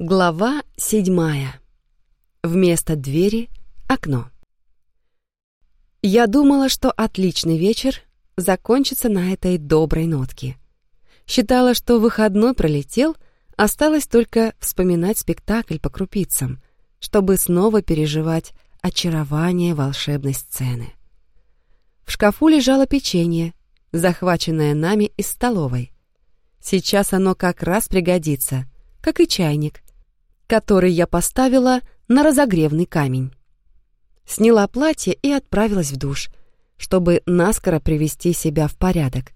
Глава седьмая. Вместо двери — окно. Я думала, что отличный вечер закончится на этой доброй нотке. Считала, что выходной пролетел, осталось только вспоминать спектакль по крупицам, чтобы снова переживать очарование волшебной сцены. В шкафу лежало печенье, захваченное нами из столовой. Сейчас оно как раз пригодится, как и чайник, который я поставила на разогревный камень. Сняла платье и отправилась в душ, чтобы наскоро привести себя в порядок,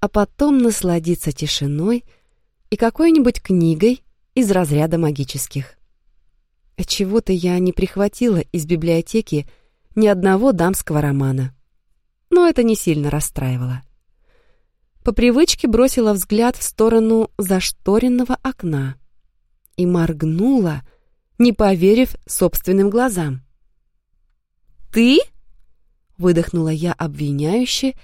а потом насладиться тишиной и какой-нибудь книгой из разряда магических. Отчего-то я не прихватила из библиотеки ни одного дамского романа. Но это не сильно расстраивало. По привычке бросила взгляд в сторону зашторенного окна и моргнула, не поверив собственным глазам. «Ты?» — выдохнула я обвиняюще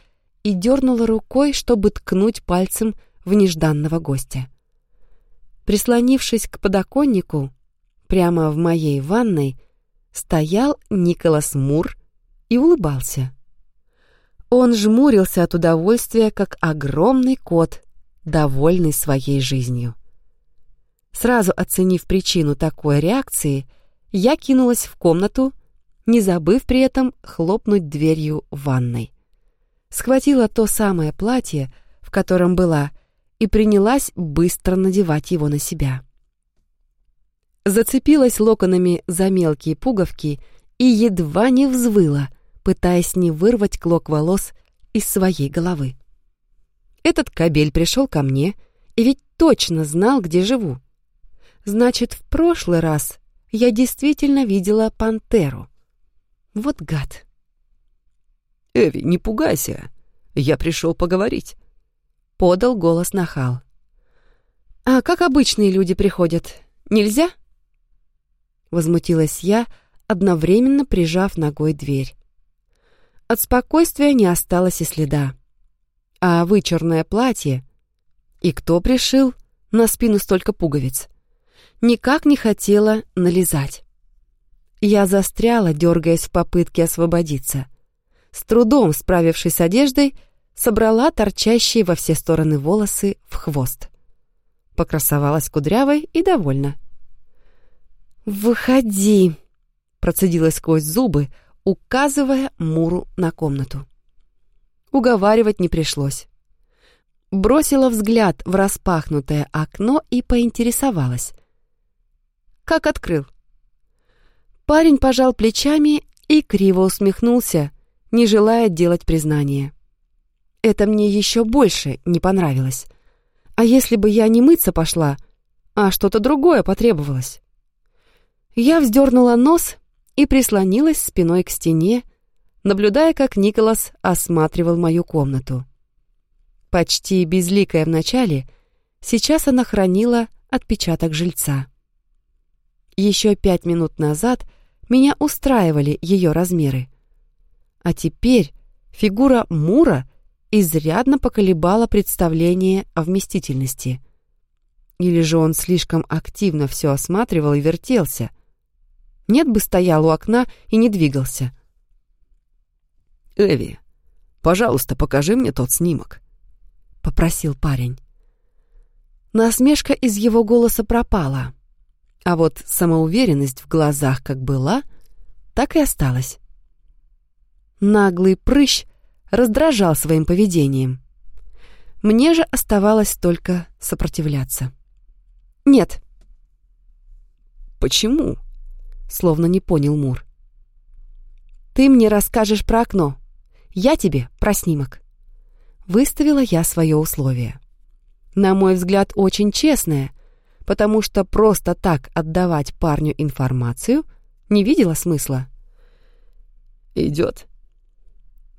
и дернула рукой, чтобы ткнуть пальцем в нежданного гостя. Прислонившись к подоконнику, прямо в моей ванной, стоял Николас Мур и улыбался. Он жмурился от удовольствия, как огромный кот, довольный своей жизнью. Сразу оценив причину такой реакции, я кинулась в комнату, не забыв при этом хлопнуть дверью ванной. Схватила то самое платье, в котором была, и принялась быстро надевать его на себя. Зацепилась локонами за мелкие пуговки и едва не взвыла, пытаясь не вырвать клок волос из своей головы. Этот кабель пришел ко мне и ведь точно знал, где живу. Значит, в прошлый раз я действительно видела пантеру. Вот гад. «Эви, не пугайся. Я пришел поговорить», — подал голос нахал. «А как обычные люди приходят? Нельзя?» Возмутилась я, одновременно прижав ногой дверь. От спокойствия не осталось и следа. А вычурное платье... И кто пришил на спину столько пуговиц? Никак не хотела налезать. Я застряла, дергаясь в попытке освободиться. С трудом справившись с одеждой, собрала торчащие во все стороны волосы в хвост. Покрасовалась кудрявой и довольна. «Выходи!» — процедила сквозь зубы, указывая Муру на комнату. Уговаривать не пришлось. Бросила взгляд в распахнутое окно и поинтересовалась как открыл. Парень пожал плечами и криво усмехнулся, не желая делать признание. Это мне еще больше не понравилось. А если бы я не мыться пошла, а что-то другое потребовалось? Я вздернула нос и прислонилась спиной к стене, наблюдая, как Николас осматривал мою комнату. Почти безликая вначале, сейчас она хранила отпечаток жильца. Еще пять минут назад меня устраивали ее размеры. А теперь фигура Мура изрядно поколебала представление о вместительности. Или же он слишком активно все осматривал и вертелся. Нет бы стоял у окна и не двигался. «Эви, пожалуйста, покажи мне тот снимок», — попросил парень. Насмешка из его голоса пропала. А вот самоуверенность в глазах как была, так и осталась. Наглый прыщ раздражал своим поведением. Мне же оставалось только сопротивляться. «Нет». «Почему?» — словно не понял Мур. «Ты мне расскажешь про окно. Я тебе про снимок». Выставила я свое условие. На мой взгляд, очень честное — потому что просто так отдавать парню информацию не видела смысла. «Идет».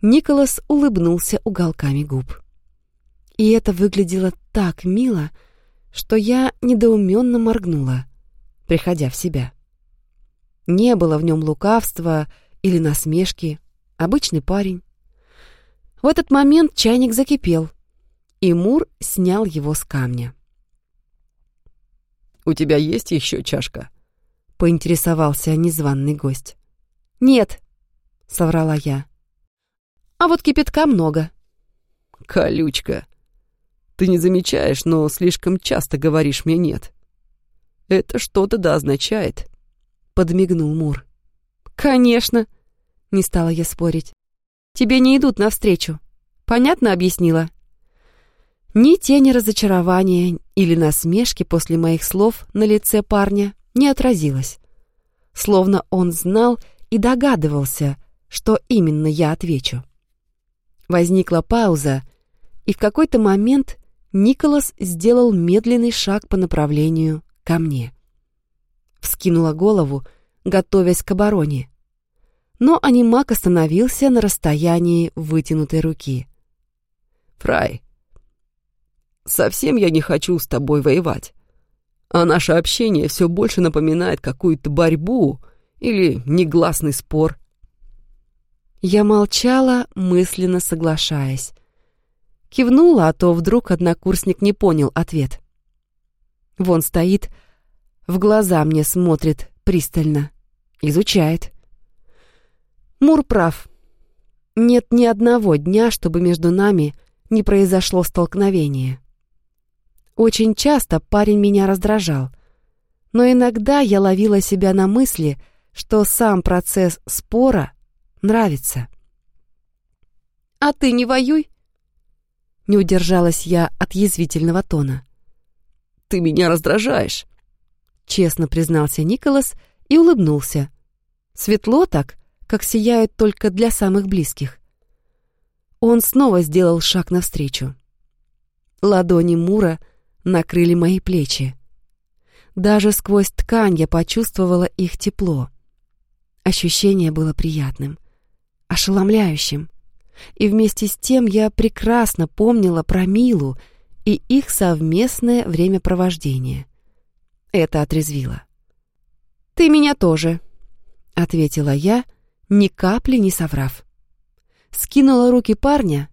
Николас улыбнулся уголками губ. И это выглядело так мило, что я недоуменно моргнула, приходя в себя. Не было в нем лукавства или насмешки, обычный парень. В этот момент чайник закипел, и Мур снял его с камня. «У тебя есть еще чашка?» — поинтересовался незваный гость. «Нет», — соврала я. «А вот кипятка много». «Колючка, ты не замечаешь, но слишком часто говоришь мне «нет». Это что-то да означает», — подмигнул Мур. «Конечно», — не стала я спорить. «Тебе не идут навстречу. Понятно объяснила?» Ни тени разочарования или насмешки после моих слов на лице парня не отразилось. Словно он знал и догадывался, что именно я отвечу. Возникла пауза, и в какой-то момент Николас сделал медленный шаг по направлению ко мне. Вскинула голову, готовясь к обороне. Но анимак остановился на расстоянии вытянутой руки. «Фрай, совсем я не хочу с тобой воевать. А наше общение все больше напоминает какую-то борьбу или негласный спор». Я молчала, мысленно соглашаясь. Кивнула, а то вдруг однокурсник не понял ответ. Вон стоит, в глаза мне смотрит пристально, изучает. Мур прав. Нет ни одного дня, чтобы между нами не произошло столкновение. Очень часто парень меня раздражал, но иногда я ловила себя на мысли, что сам процесс спора нравится. «А ты не воюй!» Не удержалась я от язвительного тона. «Ты меня раздражаешь!» Честно признался Николас и улыбнулся. Светло так, как сияют только для самых близких. Он снова сделал шаг навстречу. Ладони Мура накрыли мои плечи. Даже сквозь ткань я почувствовала их тепло. Ощущение было приятным, ошеломляющим. И вместе с тем я прекрасно помнила про Милу и их совместное времяпровождение. Это отрезвило. «Ты меня тоже», — ответила я, ни капли не соврав. Скинула руки парня,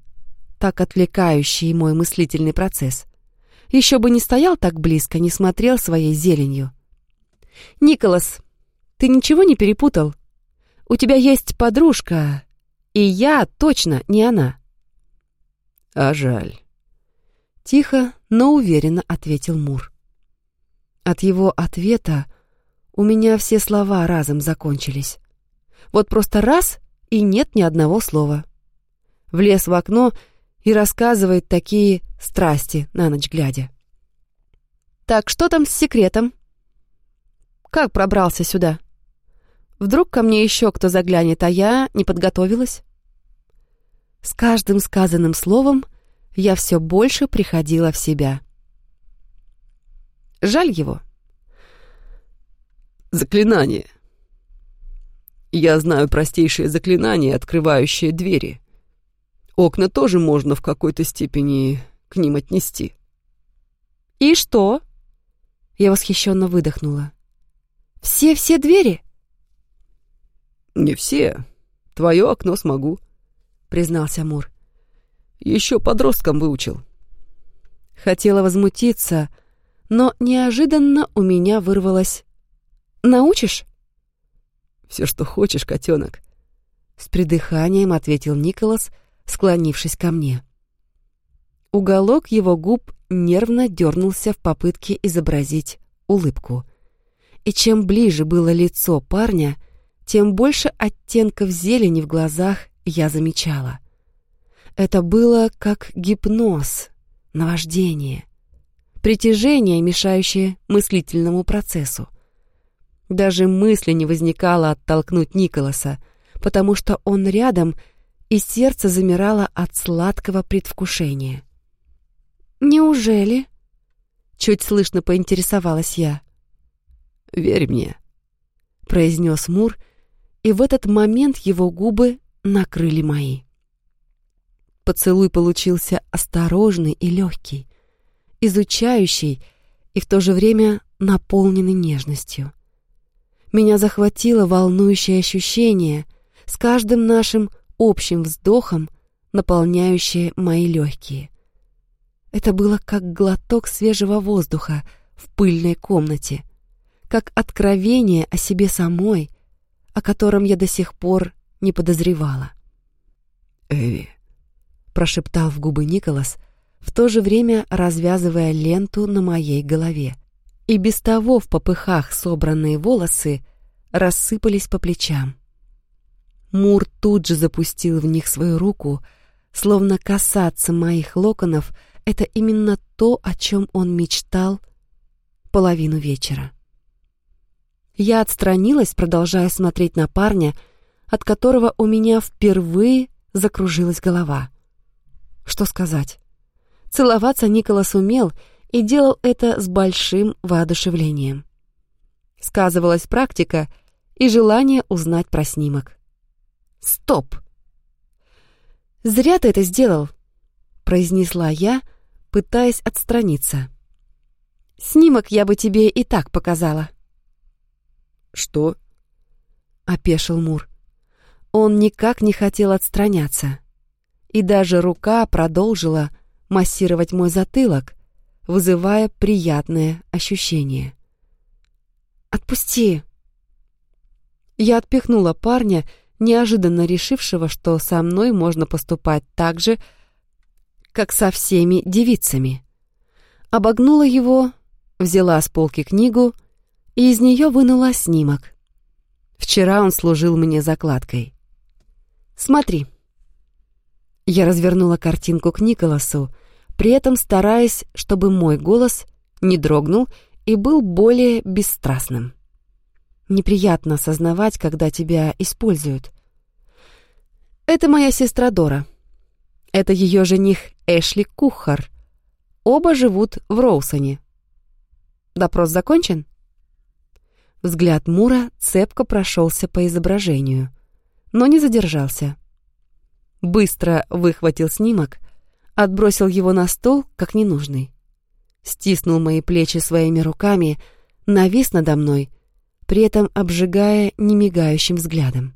так отвлекающий мой мыслительный процесс. Еще бы не стоял так близко, не смотрел своей зеленью. «Николас, ты ничего не перепутал? У тебя есть подружка, и я точно не она». «А жаль». Тихо, но уверенно ответил Мур. От его ответа у меня все слова разом закончились. Вот просто раз — и нет ни одного слова. Влез в окно и рассказывает такие страсти на ночь глядя. «Так, что там с секретом? Как пробрался сюда?» Вдруг ко мне еще кто заглянет, а я не подготовилась? С каждым сказанным словом я все больше приходила в себя. Жаль его. Заклинание. Я знаю простейшие заклинания, открывающие двери. Окна тоже можно в какой-то степени к ним отнести. «И что?» Я восхищенно выдохнула. «Все-все двери?» «Не все. Твое окно смогу», — признался Мур. «Еще подростком выучил». Хотела возмутиться, но неожиданно у меня вырвалось «Научишь?» «Все, что хочешь, котенок», — с придыханием ответил Николас, склонившись ко мне. Уголок его губ нервно дернулся в попытке изобразить улыбку. И чем ближе было лицо парня, тем больше оттенков зелени в глазах я замечала. Это было как гипноз, наваждение, притяжение, мешающее мыслительному процессу. Даже мысли не возникало оттолкнуть Николаса, потому что он рядом, и сердце замирало от сладкого предвкушения. «Неужели?» — чуть слышно поинтересовалась я. «Верь мне», — произнес Мур, и в этот момент его губы накрыли мои. Поцелуй получился осторожный и легкий, изучающий и в то же время наполненный нежностью. Меня захватило волнующее ощущение с каждым нашим общим вздохом, наполняющее мои легкие. Это было как глоток свежего воздуха в пыльной комнате, как откровение о себе самой, о котором я до сих пор не подозревала. «Эви», — прошептал в губы Николас, в то же время развязывая ленту на моей голове. И без того в попыхах собранные волосы рассыпались по плечам. Мур тут же запустил в них свою руку, словно касаться моих локонов — это именно то, о чем он мечтал половину вечера. Я отстранилась, продолжая смотреть на парня, от которого у меня впервые закружилась голова. Что сказать? Целоваться Николас умел и делал это с большим воодушевлением. Сказывалась практика и желание узнать про снимок. «Стоп!» «Зря ты это сделал», — произнесла я, пытаясь отстраниться. «Снимок я бы тебе и так показала». «Что?» — опешил Мур. Он никак не хотел отстраняться. И даже рука продолжила массировать мой затылок, вызывая приятное ощущение. «Отпусти!» Я отпихнула парня, неожиданно решившего, что со мной можно поступать так же, как со всеми девицами. Обогнула его, взяла с полки книгу и из нее вынула снимок. Вчера он служил мне закладкой. «Смотри». Я развернула картинку к Николасу, при этом стараясь, чтобы мой голос не дрогнул и был более бесстрастным. Неприятно осознавать, когда тебя используют. Это моя сестра Дора. Это ее жених Эшли Кухар. Оба живут в Роусоне. Допрос закончен? Взгляд Мура цепко прошелся по изображению — но не задержался. Быстро выхватил снимок, отбросил его на стол, как ненужный. Стиснул мои плечи своими руками, навис надо мной, при этом обжигая немигающим взглядом.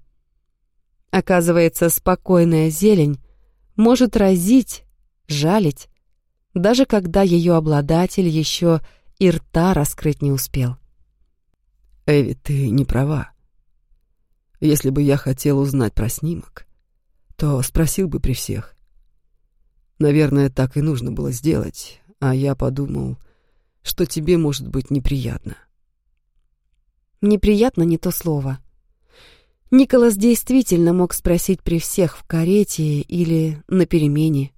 Оказывается, спокойная зелень может разить, жалить, даже когда ее обладатель еще и рта раскрыть не успел. «Эви, ты не права», если бы я хотел узнать про снимок, то спросил бы при всех. Наверное, так и нужно было сделать, а я подумал, что тебе может быть неприятно. Неприятно не то слово. Николас действительно мог спросить при всех в карете или на перемене.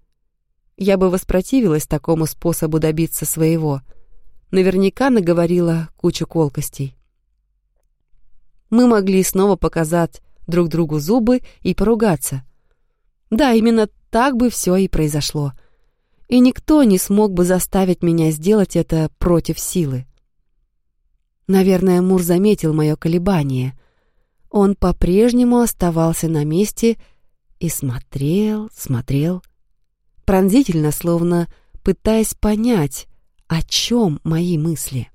Я бы воспротивилась такому способу добиться своего. Наверняка наговорила кучу колкостей мы могли снова показать друг другу зубы и поругаться. Да, именно так бы все и произошло. И никто не смог бы заставить меня сделать это против силы. Наверное, Мур заметил мое колебание. Он по-прежнему оставался на месте и смотрел, смотрел, пронзительно, словно пытаясь понять, о чем мои мысли.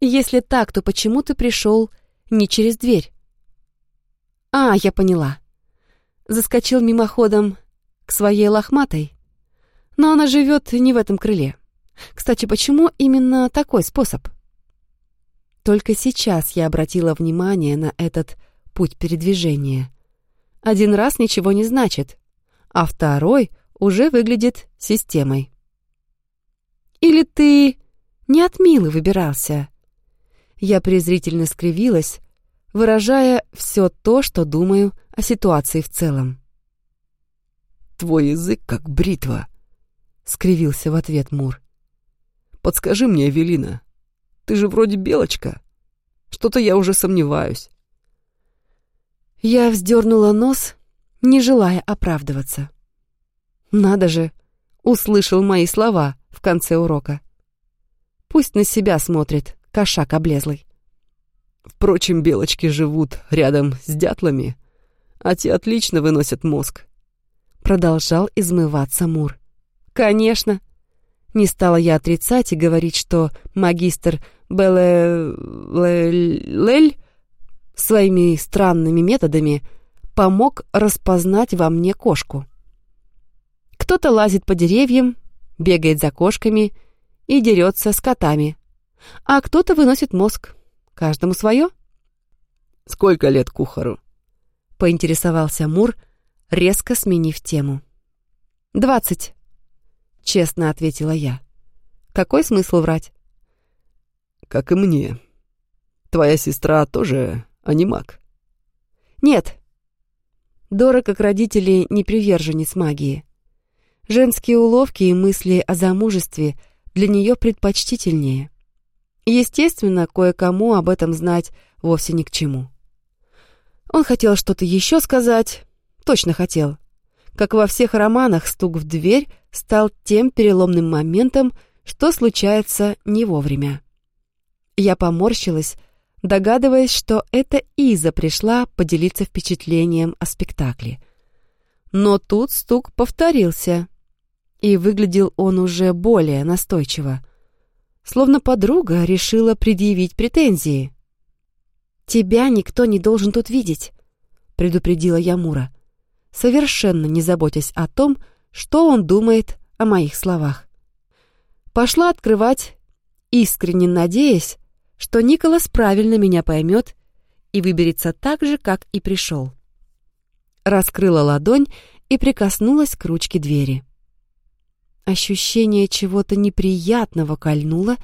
«Если так, то почему ты пришел не через дверь. А, я поняла. Заскочил мимоходом к своей лохматой. Но она живет не в этом крыле. Кстати, почему именно такой способ? Только сейчас я обратила внимание на этот путь передвижения. Один раз ничего не значит, а второй уже выглядит системой. Или ты не от Милы выбирался, я презрительно скривилась, выражая все то, что думаю о ситуации в целом. «Твой язык как бритва», — скривился в ответ Мур. «Подскажи мне, Эвелина, ты же вроде белочка. Что-то я уже сомневаюсь». Я вздернула нос, не желая оправдываться. «Надо же!» — услышал мои слова в конце урока. «Пусть на себя смотрит, кошак облезлый. Впрочем, белочки живут рядом с дятлами, а те отлично выносят мозг. Продолжал измываться Мур. Конечно. Не стала я отрицать и говорить, что магистр Белэль своими странными методами помог распознать во мне кошку. Кто-то лазит по деревьям, бегает за кошками и дерется с котами. А кто-то выносит мозг. Каждому свое. «Сколько лет кухару?» — поинтересовался Мур, резко сменив тему. «Двадцать», — честно ответила я. «Какой смысл врать?» «Как и мне. Твоя сестра тоже анимак?» «Нет». Дора, как родители, не приверженец магии. Женские уловки и мысли о замужестве для нее предпочтительнее. Естественно, кое-кому об этом знать вовсе ни к чему. Он хотел что-то еще сказать, точно хотел. Как во всех романах, стук в дверь стал тем переломным моментом, что случается не вовремя. Я поморщилась, догадываясь, что это Иза пришла поделиться впечатлением о спектакле. Но тут стук повторился, и выглядел он уже более настойчиво. Словно подруга решила предъявить претензии. «Тебя никто не должен тут видеть», — предупредила я Мура, совершенно не заботясь о том, что он думает о моих словах. Пошла открывать, искренне надеясь, что Николас правильно меня поймет и выберется так же, как и пришел. Раскрыла ладонь и прикоснулась к ручке двери. Ощущение чего-то неприятного кольнуло,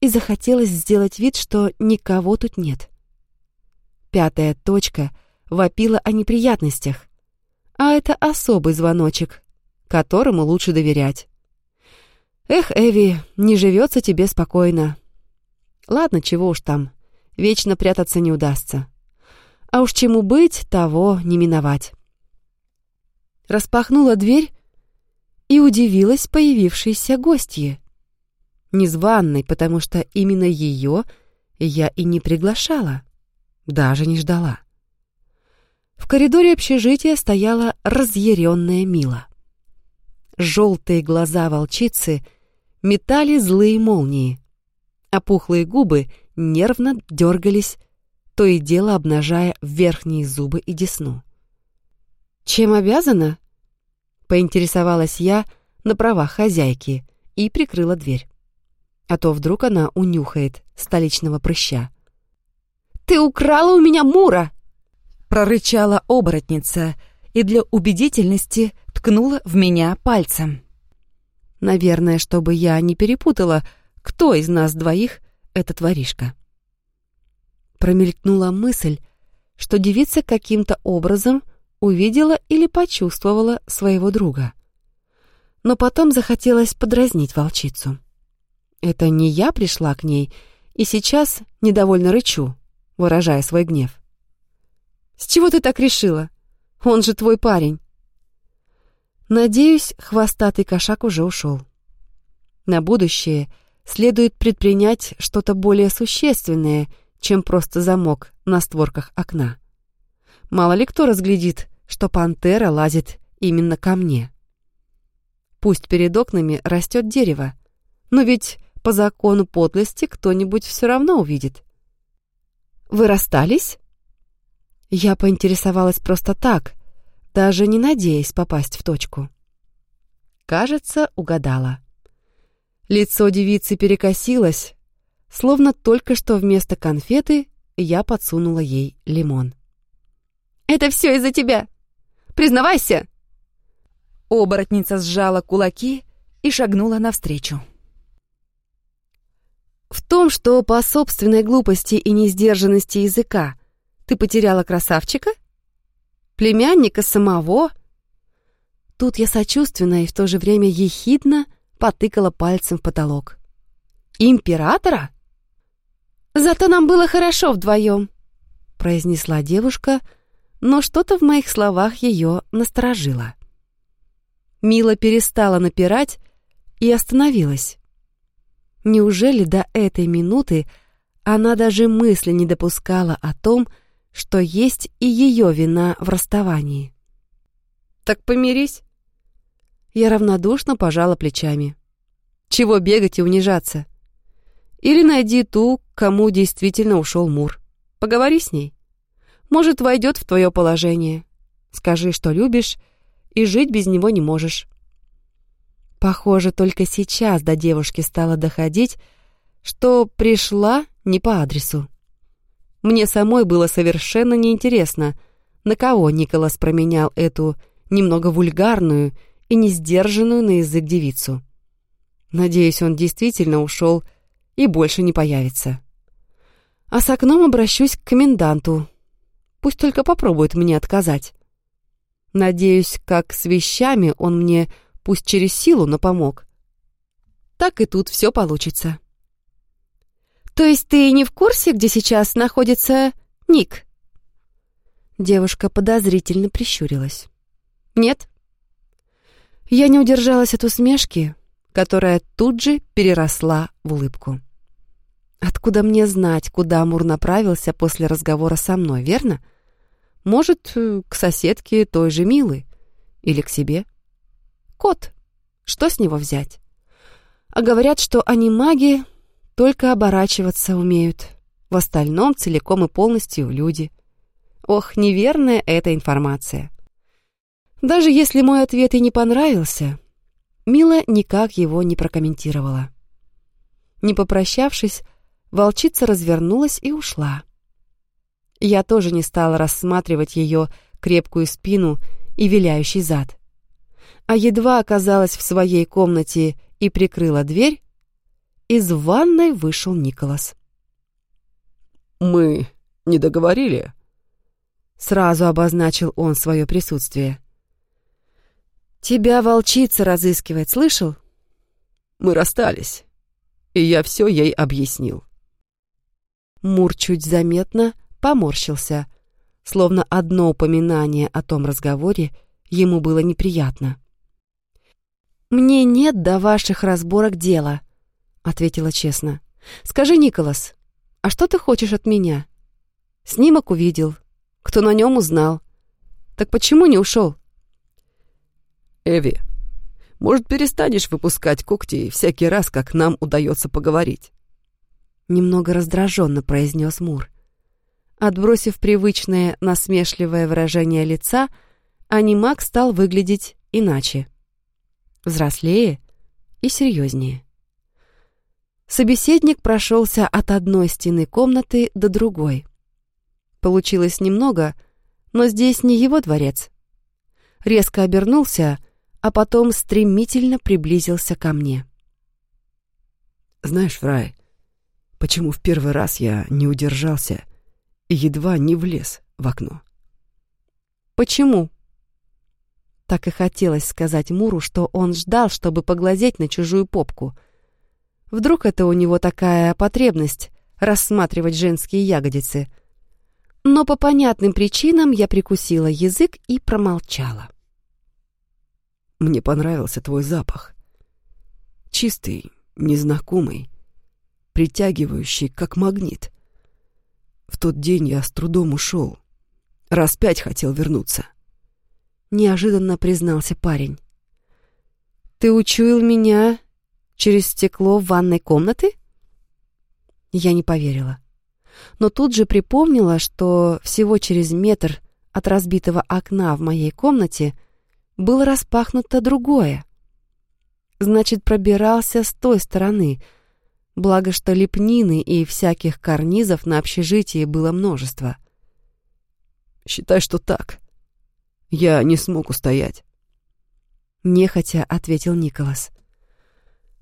и захотелось сделать вид, что никого тут нет. Пятая точка вопила о неприятностях, а это особый звоночек, которому лучше доверять. Эх, Эви, не живется тебе спокойно. Ладно, чего уж там, вечно прятаться не удастся. А уж чему быть, того не миновать. Распахнула дверь и удивилась появившейся гостье. Незваной, потому что именно ее я и не приглашала, даже не ждала. В коридоре общежития стояла разъяренная Мила. Желтые глаза волчицы метали злые молнии, а пухлые губы нервно дергались, то и дело обнажая верхние зубы и десну. «Чем обязана?» — поинтересовалась я на правах хозяйки и прикрыла дверь. А то вдруг она унюхает столичного прыща. «Ты украла у меня Мура!» — прорычала оборотница и для убедительности ткнула в меня пальцем. Наверное, чтобы я не перепутала, кто из нас двоих этот воришка. Промелькнула мысль, что девица каким-то образом увидела или почувствовала своего друга. Но потом захотелось подразнить волчицу. Это не я пришла к ней и сейчас недовольно рычу, выражая свой гнев. «С чего ты так решила? Он же твой парень!» Надеюсь, хвостатый кошак уже ушел. На будущее следует предпринять что-то более существенное, чем просто замок на створках окна. Мало ли кто разглядит, что пантера лазит именно ко мне. Пусть перед окнами растет дерево, но ведь по закону подлости кто-нибудь все равно увидит. «Вы расстались?» Я поинтересовалась просто так, даже не надеясь попасть в точку. Кажется, угадала. Лицо девицы перекосилось, словно только что вместо конфеты я подсунула ей лимон. «Это все из-за тебя! Признавайся!» Оборотница сжала кулаки и шагнула навстречу. «В том, что по собственной глупости и несдержанности языка ты потеряла красавчика?» племянника самого. Тут я сочувственно и в то же время ехидно потыкала пальцем в потолок. Императора? Зато нам было хорошо вдвоем, произнесла девушка, но что-то в моих словах ее насторожило. Мила перестала напирать и остановилась. Неужели до этой минуты она даже мысли не допускала о том, что есть и ее вина в расставании. «Так помирись». Я равнодушно пожала плечами. «Чего бегать и унижаться? Или найди ту, кому действительно ушел Мур. Поговори с ней. Может, войдет в твое положение. Скажи, что любишь, и жить без него не можешь». Похоже, только сейчас до девушки стало доходить, что пришла не по адресу. Мне самой было совершенно неинтересно, на кого Николас променял эту немного вульгарную и несдержанную на язык девицу. Надеюсь, он действительно ушел и больше не появится. А с окном обращусь к коменданту. Пусть только попробует мне отказать. Надеюсь, как с вещами он мне, пусть через силу, но помог. Так и тут все получится. То есть ты не в курсе, где сейчас находится Ник? Девушка подозрительно прищурилась. Нет. Я не удержалась от усмешки, которая тут же переросла в улыбку. Откуда мне знать, куда Амур направился после разговора со мной, верно? Может, к соседке той же Милы или к себе? Кот. Что с него взять? А говорят, что они маги только оборачиваться умеют. В остальном целиком и полностью люди. Ох, неверная эта информация. Даже если мой ответ и не понравился, Мила никак его не прокомментировала. Не попрощавшись, волчица развернулась и ушла. Я тоже не стала рассматривать ее крепкую спину и виляющий зад. А едва оказалась в своей комнате и прикрыла дверь, из ванной вышел Николас. «Мы не договорили?» Сразу обозначил он свое присутствие. «Тебя волчица разыскивает, слышал?» «Мы расстались, и я все ей объяснил». Мур чуть заметно поморщился, словно одно упоминание о том разговоре ему было неприятно. «Мне нет до ваших разборок дела», — ответила честно. «Скажи, Николас, а что ты хочешь от меня? Снимок увидел. Кто на нем узнал? Так почему не ушел?» «Эви, может, перестанешь выпускать когти всякий раз, как нам удается поговорить?» Немного раздраженно произнес Мур. Отбросив привычное насмешливое выражение лица, анимак стал выглядеть иначе. Взрослее и серьезнее. Собеседник прошелся от одной стены комнаты до другой. Получилось немного, но здесь не его дворец. Резко обернулся, а потом стремительно приблизился ко мне. «Знаешь, Фрай, почему в первый раз я не удержался и едва не влез в окно?» «Почему?» Так и хотелось сказать Муру, что он ждал, чтобы поглазеть на чужую попку — Вдруг это у него такая потребность рассматривать женские ягодицы. Но по понятным причинам я прикусила язык и промолчала. Мне понравился твой запах. Чистый, незнакомый, притягивающий, как магнит. В тот день я с трудом ушел. Раз пять хотел вернуться. Неожиданно признался парень. «Ты учуял меня Через стекло в ванной комнаты? Я не поверила. Но тут же припомнила, что всего через метр от разбитого окна в моей комнате было распахнуто другое. Значит, пробирался с той стороны, благо что лепнины и всяких карнизов на общежитии было множество. «Считай, что так. Я не смог устоять». Нехотя ответил Николас.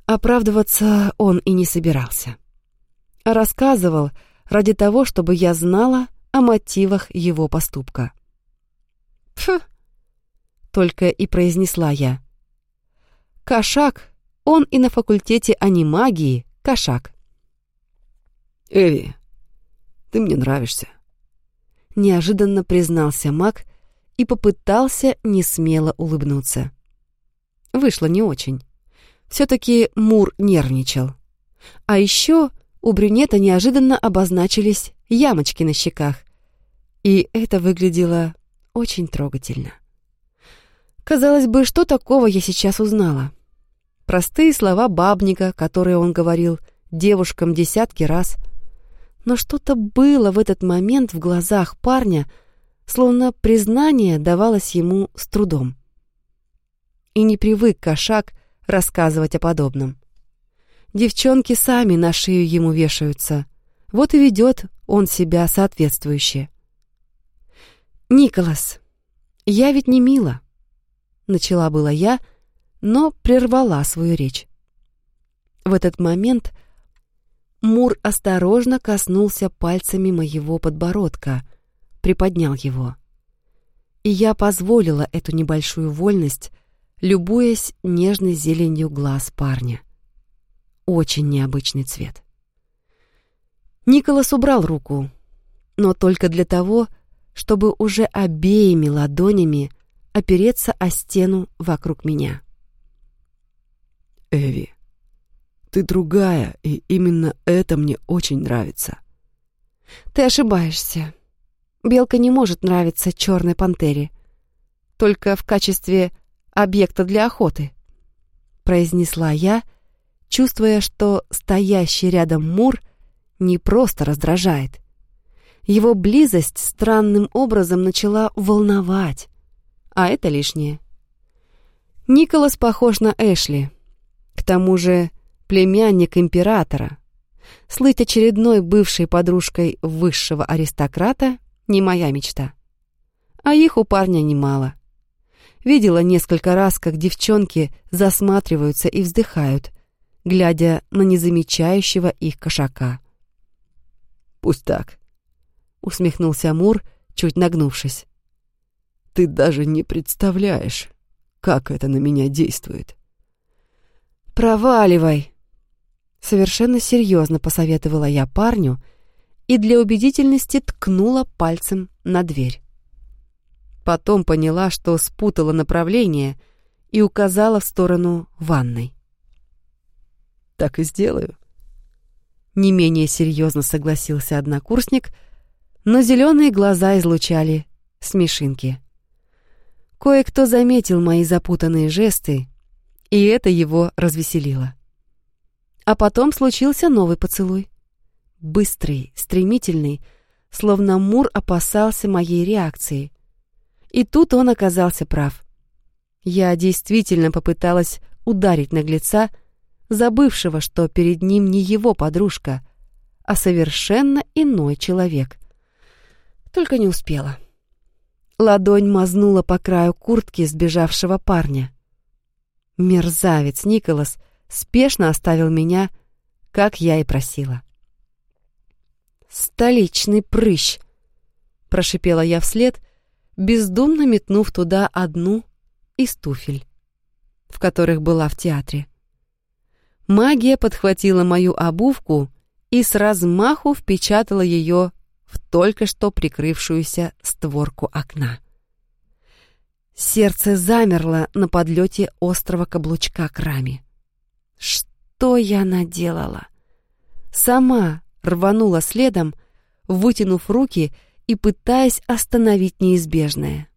Оправдываться он и не собирался. рассказывал ради того, чтобы я знала о мотивах его поступка. «Пф!» — только и произнесла я. «Кошак, он и на факультете анимагии кошак». «Эви, ты мне нравишься», — неожиданно признался маг и попытался несмело улыбнуться. Вышло не очень. Все-таки Мур нервничал. А еще у брюнета неожиданно обозначились ямочки на щеках. И это выглядело очень трогательно. Казалось бы, что такого я сейчас узнала? Простые слова бабника, которые он говорил девушкам десятки раз. Но что-то было в этот момент в глазах парня, словно признание давалось ему с трудом. И не привык кошак рассказывать о подобном. Девчонки сами на шею ему вешаются. Вот и ведет он себя соответствующе. «Николас, я ведь не мила», — начала была я, но прервала свою речь. В этот момент Мур осторожно коснулся пальцами моего подбородка, приподнял его. И я позволила эту небольшую вольность, любуясь нежной зеленью глаз парня. Очень необычный цвет. Николас убрал руку, но только для того, чтобы уже обеими ладонями опереться о стену вокруг меня. «Эви, ты другая, и именно это мне очень нравится». «Ты ошибаешься. Белка не может нравиться черной пантере. Только в качестве объекта для охоты», — произнесла я, чувствуя, что стоящий рядом Мур не просто раздражает, его близость странным образом начала волновать, а это лишнее. Николас похож на Эшли. К тому же племянник императора. Слыть очередной бывшей подружкой высшего аристократа не моя мечта. А их у парня немало. Видела несколько раз, как девчонки засматриваются и вздыхают, глядя на незамечающего их кошака. «Пусть так. — усмехнулся Мур, чуть нагнувшись. «Ты даже не представляешь, как это на меня действует». «Проваливай!» Совершенно серьезно посоветовала я парню и для убедительности ткнула пальцем на дверь. Потом поняла, что спутала направление и указала в сторону ванной. «Так и сделаю», — не менее серьезно согласился однокурсник — но зеленые глаза излучали смешинки. Кое-кто заметил мои запутанные жесты, и это его развеселило. А потом случился новый поцелуй. Быстрый, стремительный, словно Мур опасался моей реакции. И тут он оказался прав. Я действительно попыталась ударить наглеца, забывшего, что перед ним не его подружка, а совершенно иной человек. Только не успела. Ладонь мазнула по краю куртки сбежавшего парня. Мерзавец Николас спешно оставил меня, как я и просила. «Столичный прыщ!» — прошипела я вслед, бездумно метнув туда одну из туфель, в которых была в театре. Магия подхватила мою обувку и с размаху впечатала ее в только что прикрывшуюся створку окна. Сердце замерло на подлете острого каблучка к раме. Что я наделала? Сама рванула следом, вытянув руки и пытаясь остановить неизбежное.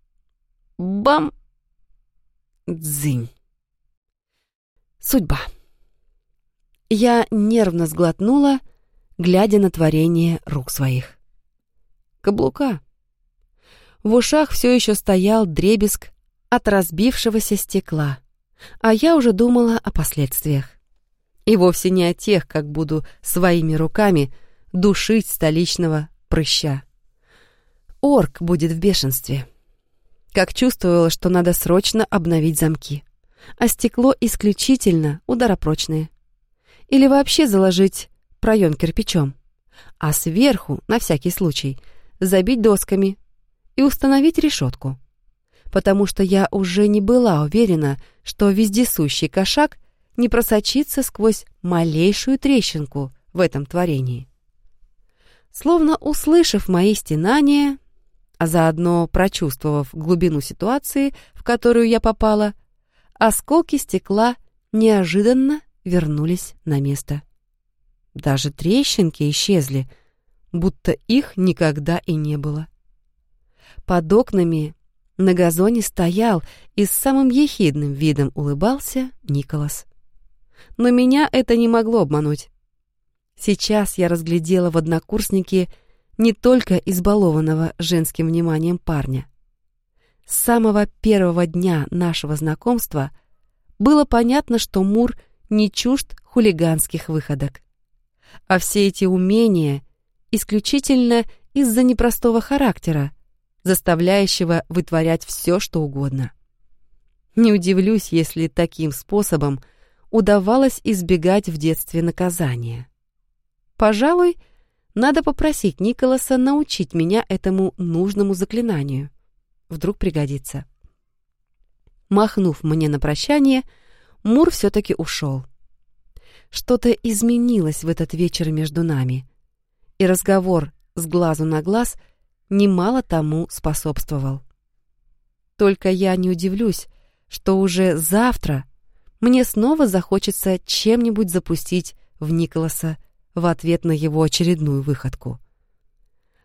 Бам! Дзынь. Судьба. Я нервно сглотнула, глядя на творение рук своих каблука. В ушах все еще стоял дребезг от разбившегося стекла, а я уже думала о последствиях. И вовсе не о тех, как буду своими руками душить столичного прыща. Орк будет в бешенстве. Как чувствовала, что надо срочно обновить замки. А стекло исключительно ударопрочное. Или вообще заложить проем кирпичом. А сверху, на всякий случай, забить досками и установить решетку. Потому что я уже не была уверена, что вездесущий кошак не просочится сквозь малейшую трещинку в этом творении. Словно услышав мои стенания, а заодно прочувствовав глубину ситуации, в которую я попала, осколки стекла неожиданно вернулись на место. Даже трещинки исчезли — будто их никогда и не было. Под окнами на газоне стоял и с самым ехидным видом улыбался Николас. Но меня это не могло обмануть. Сейчас я разглядела в однокурснике не только избалованного женским вниманием парня. С самого первого дня нашего знакомства было понятно, что Мур не чужд хулиганских выходок. А все эти умения исключительно из-за непростого характера, заставляющего вытворять все, что угодно. Не удивлюсь, если таким способом удавалось избегать в детстве наказания. Пожалуй, надо попросить Николаса научить меня этому нужному заклинанию. Вдруг пригодится. Махнув мне на прощание, Мур все-таки ушел. Что-то изменилось в этот вечер между нами, и разговор с глазу на глаз немало тому способствовал. Только я не удивлюсь, что уже завтра мне снова захочется чем-нибудь запустить в Николаса в ответ на его очередную выходку.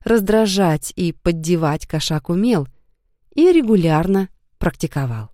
Раздражать и поддевать кошак умел и регулярно практиковал.